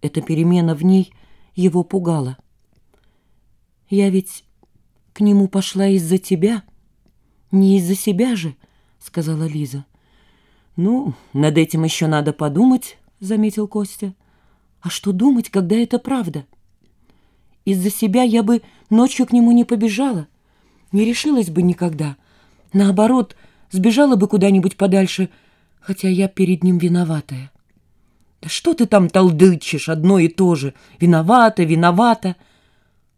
Эта перемена в ней его пугала. «Я ведь к нему пошла из-за тебя, не из-за себя же», — сказала Лиза. «Ну, над этим еще надо подумать», — заметил Костя. «А что думать, когда это правда? Из-за себя я бы ночью к нему не побежала, не решилась бы никогда. Наоборот, сбежала бы куда-нибудь подальше, хотя я перед ним виноватая». «Да что ты там толдычишь, одно и то же? Виновата, виновата!»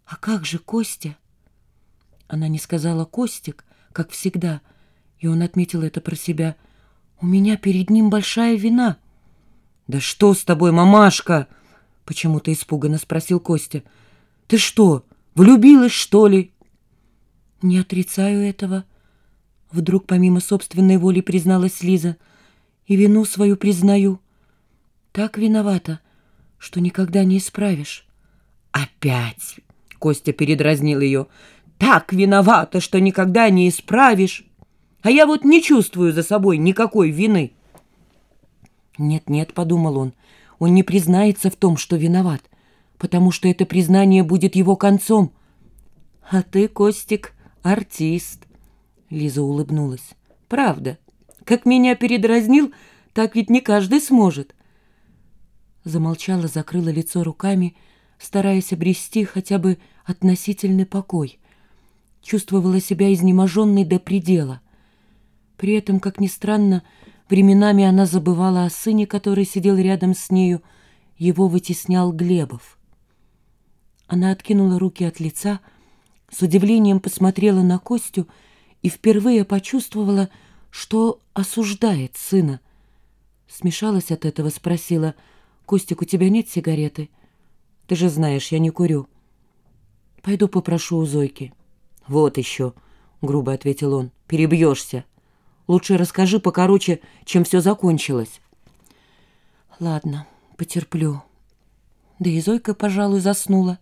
«А как же Костя?» Она не сказала «Костик», как всегда, и он отметил это про себя. «У меня перед ним большая вина». «Да что с тобой, мамашка?» — почему-то испуганно спросил Костя. «Ты что, влюбилась, что ли?» «Не отрицаю этого», — вдруг помимо собственной воли призналась Лиза. «И вину свою признаю. Так виновата, что никогда не исправишь». «Опять!» — Костя передразнил ее. «Так виновата, что никогда не исправишь. А я вот не чувствую за собой никакой вины». «Нет-нет», — подумал он, — «он не признается в том, что виноват, потому что это признание будет его концом». «А ты, Костик, артист», — Лиза улыбнулась. «Правда, как меня передразнил, так ведь не каждый сможет». Замолчала, закрыла лицо руками, стараясь обрести хотя бы относительный покой. Чувствовала себя изнеможенной до предела. При этом, как ни странно, Временами она забывала о сыне, который сидел рядом с нею. Его вытеснял Глебов. Она откинула руки от лица, с удивлением посмотрела на Костю и впервые почувствовала, что осуждает сына. Смешалась от этого, спросила, «Костик, у тебя нет сигареты? Ты же знаешь, я не курю. Пойду попрошу у Зойки». «Вот еще», — грубо ответил он, — «перебьешься». Лучше расскажи покороче, чем все закончилось. Ладно, потерплю. Да и Зойка, пожалуй, заснула.